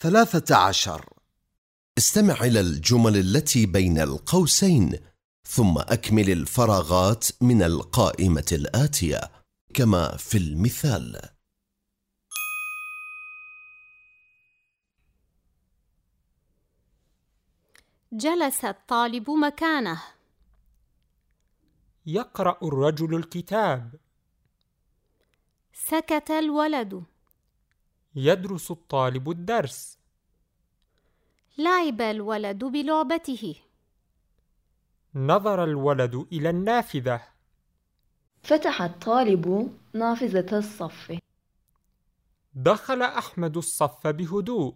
ثلاثة عشر. استمع إلى الجمل التي بين القوسين ثم أكمل الفراغات من القائمة الآتية كما في المثال. جلس الطالب مكانه. يقرأ الرجل الكتاب. سكت الولد. يدرس الطالب الدرس. لعب الولد بلعبته. نظر الولد إلى النافذة. فتح الطالب نافذة الصف. دخل أحمد الصف بهدوء.